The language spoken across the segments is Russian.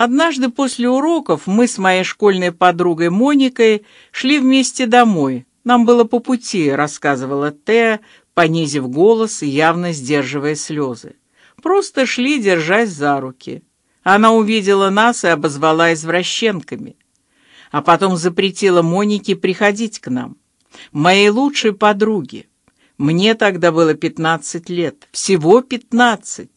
Однажды после уроков мы с моей школьной подругой Моникой шли вместе домой. Нам было по пути, рассказывала Теа, понизив голос и явно сдерживая слезы. Просто шли, держась за руки. Она увидела нас и обозвала извращенками, а потом запретила Монике приходить к нам, моей лучшей подруге. Мне тогда было пятнадцать лет, всего пятнадцать.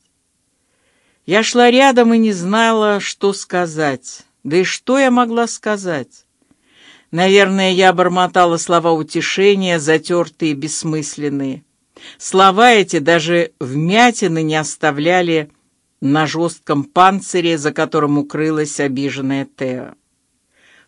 Я шла рядом и не знала, что сказать. Да и что я могла сказать? Наверное, я бормотала слова утешения, затертые бессмысленные. Слова эти даже вмятины не оставляли на жестком панцире, за которым укрылась обиженная Тео.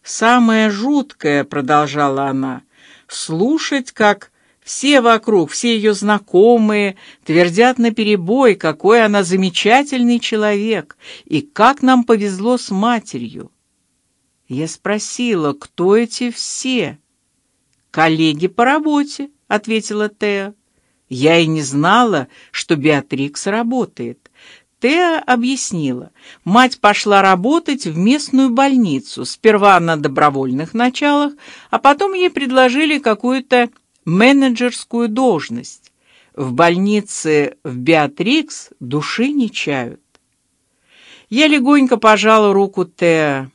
«Самое жуткое», — продолжала она, — «слушать, как все вокруг, все ее знакомые твердят наперебой, какой она замечательный человек и как нам повезло с матерью. Я спросила, кто эти все? Коллеги по работе, ответила Теа. Я и не знала, что Беатрикс работает. Теа объяснила. Мать пошла работать в местную больницу, сперва на добровольных началах, а потом ей предложили какую-то менеджерскую должность. В больнице в Беатрикс души не чают. Я легонько пожала руку Теа.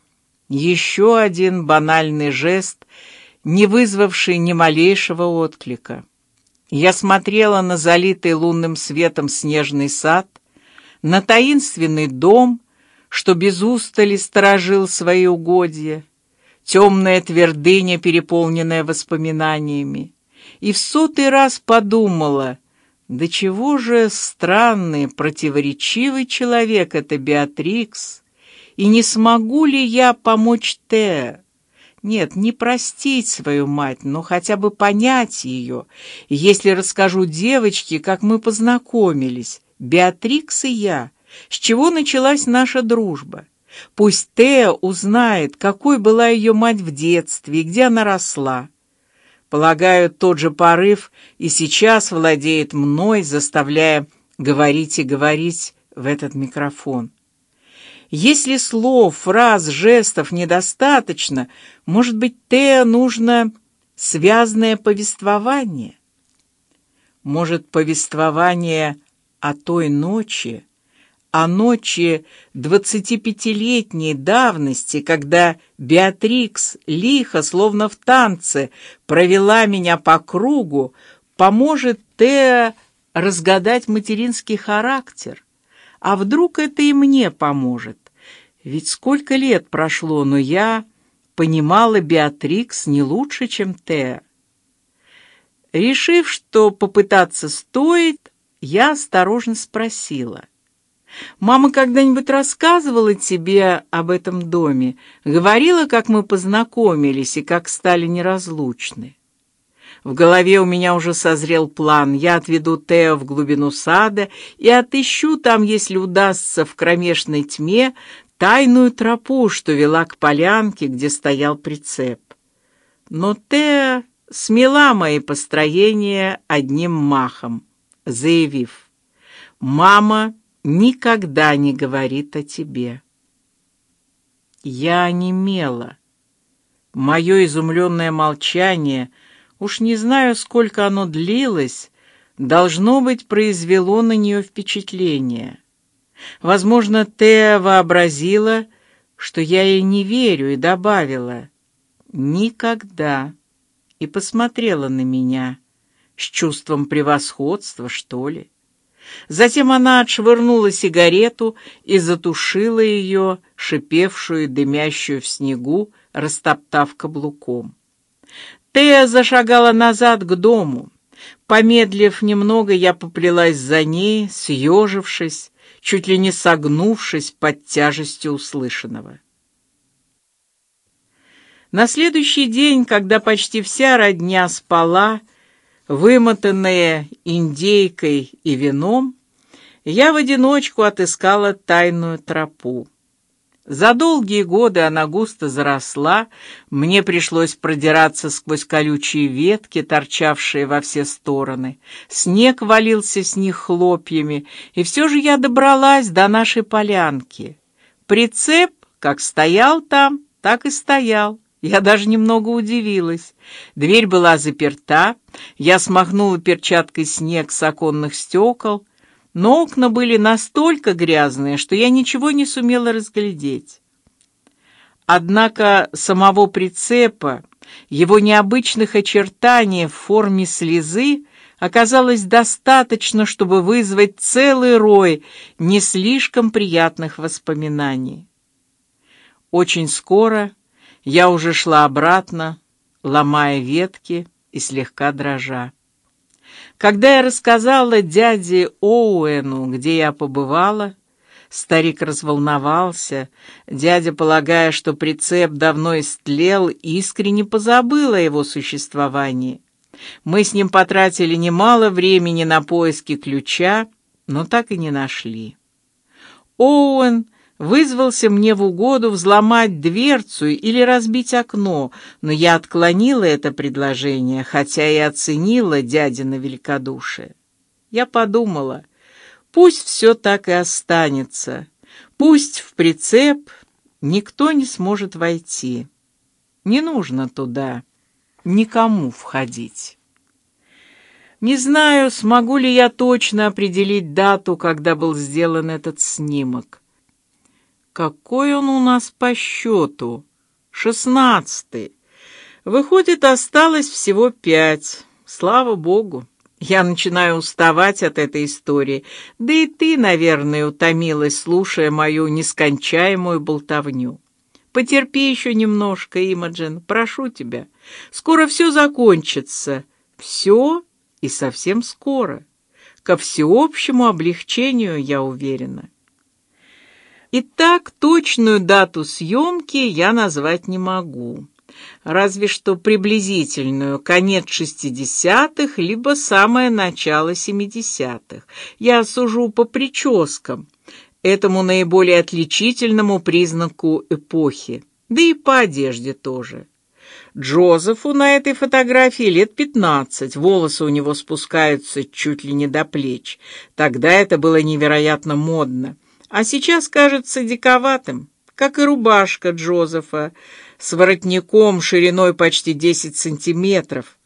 Еще один банальный жест, не вызвавший ни малейшего отклика. Я смотрела на залитый лунным светом снежный сад, на таинственный дом, что без устали сторожил свои угодья, темная твердыня, переполненная воспоминаниями и в сотый раз подумала, да чего же странный, противоречивый человек это Беатрикс, и не смогу ли я помочь Те? Нет, не простить свою мать, но хотя бы понять ее. Если расскажу девочке, как мы познакомились, Беатрикс и я, с чего началась наша дружба. Пусть Теа узнает, какой была ее мать в детстве и где она росла. Полагаю, тот же порыв и сейчас владеет мной, заставляя говорить и говорить в этот микрофон. Если слов, фраз, жестов недостаточно, может быть, Тео нужно связное повествование? Может, повествование о той ночи, о ночи двадцатипятилетней давности, когда Беатрикс лихо, словно в танце, провела меня по кругу, поможет Теа разгадать материнский характер. А вдруг это и мне поможет? Ведь сколько лет прошло, но я понимала Беатрикс не лучше, чем Теа. Решив, что попытаться стоит, я осторожно спросила: Мама когда-нибудь рассказывала тебе об этом доме, говорила, как мы познакомились и как стали неразлучны. В голове у меня уже созрел план. Я отведу Тео в глубину сада и отыщу там, если удастся, в кромешной тьме тайную тропу, что вела к полянке, где стоял прицеп. Но Тео смела мои построения одним махом, заявив: "Мама никогда не говорит о тебе. Я немела. Мое изумленное молчание, уж не знаю, сколько оно длилось, должно быть произвело на нее впечатление. Возможно, Теа вообразила, что я ей не верю, и добавила: никогда, и посмотрела на меня с чувством превосходства, что ли. Затем она отшвырнула сигарету и затушила ее, шипевшую, дымящую в снегу, растоптав каблуком. Тея зашагала назад к дому. Помедлив немного, я поплелась за ней, съежившись, чуть ли не согнувшись под тяжестью услышанного. На следующий день, когда почти вся родня спала, Вымотанная индейкой и вином, я в одиночку отыскала тайную тропу. За долгие годы она густо заросла, мне пришлось продираться сквозь колючие ветки, торчавшие во все стороны. Снег валился с них хлопьями, и все же я добралась до нашей полянки. Прицеп, как стоял там, так и стоял. Я даже немного удивилась. Дверь была заперта. Я смахнула перчаткой снег с оконных стекол, но окна были настолько грязные, что я ничего не сумела разглядеть. Однако самого прицепа, его необычных очертаний в форме слезы оказалось достаточно, чтобы вызвать целый рой не слишком приятных воспоминаний. Очень скоро я уже шла обратно, ломая ветки и слегка дрожа. Когда я рассказала дяде Оуэну, где я побывала, старик разволновался. Дядя, полагая, что прицеп давно истлел, искренне позабыл о его существовании. Мы с ним потратили немало времени на поиски ключа, но так и не нашли. Оуэн вызвался мне в угоду взломать дверцу или разбить окно, но я отклонила это предложение, хотя и оценила дядина великодушие. Я подумала, пусть все так и останется, пусть в прицеп никто не сможет войти. Не нужно туда никому входить. Не знаю, смогу ли я точно определить дату, когда был сделан этот снимок. Какой он у нас по счету? Шестнадцатый. Выходит, осталось всего пять. Слава богу. Я начинаю уставать от этой истории, да и ты, наверное, утомилась, слушая мою нескончаемую болтовню. Потерпи еще немножко, Имаджин, прошу тебя. Скоро все закончится. Все и совсем скоро. Ко всеобщему облегчению, я уверена. Итак, точную дату съемки я назвать не могу. Разве что приблизительную, конец шестидесятых, либо самое начало семидесятых. Я сужу по прическам этому наиболее отличительному признаку эпохи, да и по одежде тоже. Джозефу на этой фотографии лет пятнадцать, волосы у него спускаются чуть ли не до плеч. Тогда это было невероятно модно, а сейчас кажется диковатым, как и рубашка Джозефа с воротником шириной почти десять сантиметров.